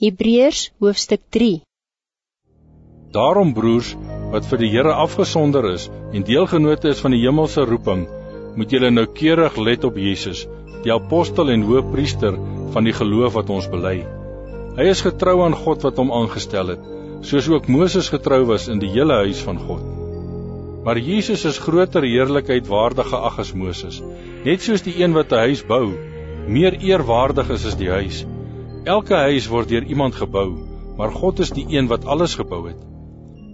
Hebreërs hoofstuk 3 Daarom broers wat vir die Here afgesonder is en deelgenote is van die hemelse roeping, moet julle noukeurig let op Jesus, die apostel en hoëpriester van die geloof wat ons bely. Hy is getrou aan God wat hom aangestel het, soos ook Moses getrou was in die hele huis van God. Maar Jesus is groter heerlikheid waardig geag as Moses, net soos die een wat 'n huis bou, meer eerwaardig is as die huis. Elke huis word deur iemand gebou, maar God is die een wat alles gebou het.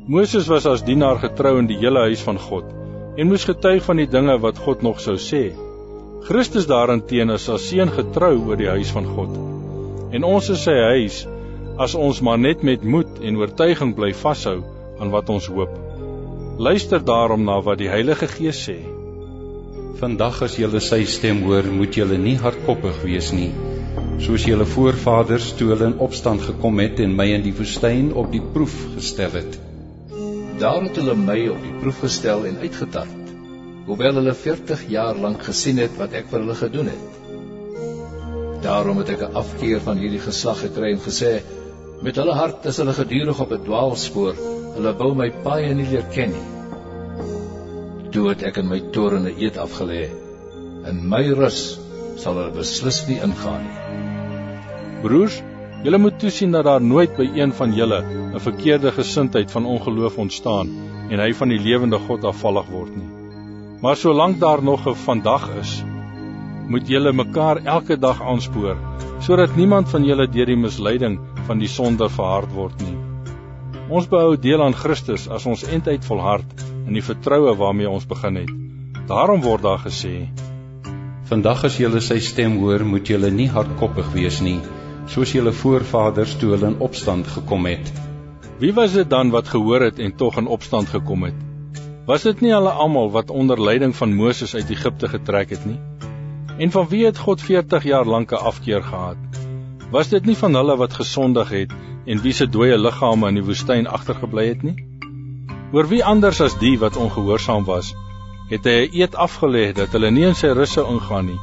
Moses was as dienaar getrou in die hele huis van God en moes getuig van die dinge wat God nog sou sê. Christus daarenteen is as seun getrou oor die huis van God. En ons is sy huis as ons maar net met moed en oortuiging bly vashou aan wat ons hoop. Luister daarom na wat die Heilige Gees sê. Vandag as jy sy stem hoor, moet jy nie hardkoppig wees nie soos julle voorvaders toe hulle in opstand gekom het en my in die woestyn op die proef gestel het. Daar het hulle my op die proef gestel en uitgetart, hoewel hulle 40 jaar lank gesien het wat ek vir hulle gedoen het. Daarom het ek 'n afkeer van hierdie geslag gekry en gesê: Met hulle hart is hulle gedurig op 'n dwaalspoor. Hulle wou my paai nie leer ken nie. Toe het ek in my toorn 'n eed afgelê. In my rus sal hulle beslis nie ingaan nie. Broers, julle moet toesien dat daar nooit by een van julle 'n verkeerde gesindheid van ongeloof ontstaan en hy van die lewende God afvallig word nie. Maar solank daar nog 'n vandag is, moet julle mekaar elke dag aanspoor sodat niemand van julle deur die misleiding van die sonde verhard word nie. Ons behou deel aan Christus as ons eintlik volhard in die vertroue waarmee ons begin het. Daarom word daar gesê: Vandag as julle sy stem hoor, moet julle nie hardkoppig wees nie soos julle voorvaders toe hulle in opstand gekom het. Wie was dit dan wat gehoor het en tog in opstand gekom het? Was dit nie hulle almal wat onder leiding van Moses uit Egipte getrek het nie? En van wie het God 40 jaar lank 'n afkeer gehad? Was dit nie van hulle wat gesondig het en wie se dooie liggame in die woestyn agtergebly het nie? Oor wie anders as die wat ongehoorsaam was, het hy 'n eed afgelê dat hulle nie in sy rus sou ingaan nie.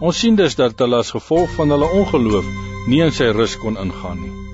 Ons sien dus dat hulle as gevolg van hulle ongeloof nie in sy rus kon ingaan nie.